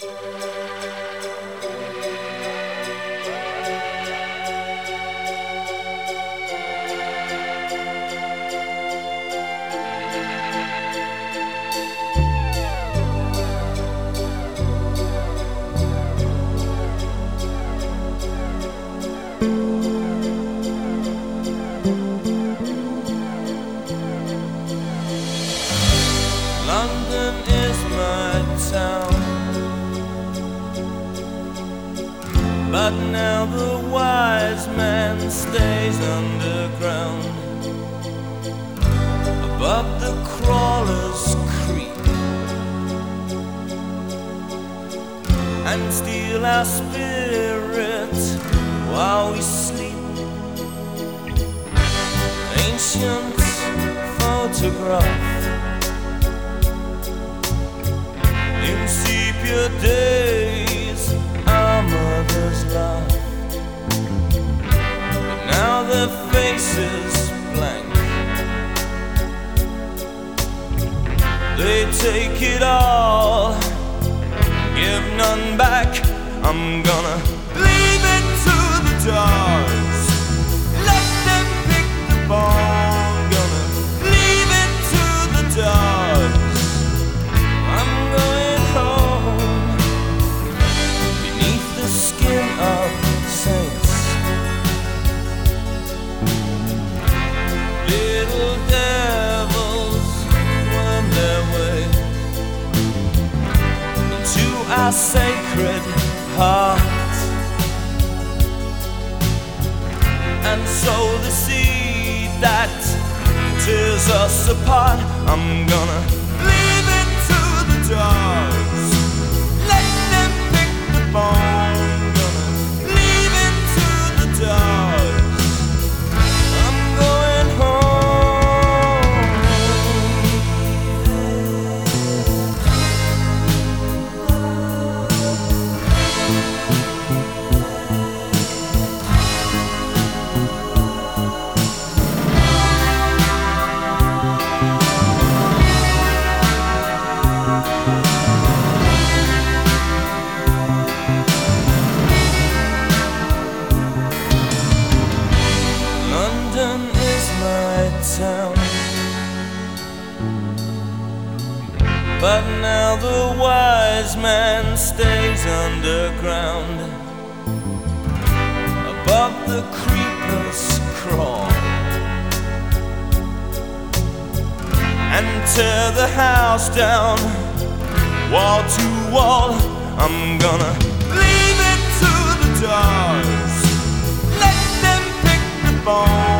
London is my town. But now the wise man stays underground. Above the crawler's creep And steal our spirit while we sleep. Ancient photograph In sepia They take it all. Give none back. I'm gonna leave it to the dogs our sacred hearts and sow the seed that tears us apart. I'm gonna leave it to the dogs. Let them pick the bone. But now the wise man stays underground. Above the creepers crawl. And tear the house down, wall to wall. I'm gonna leave it to the dogs. Let them pick the bones.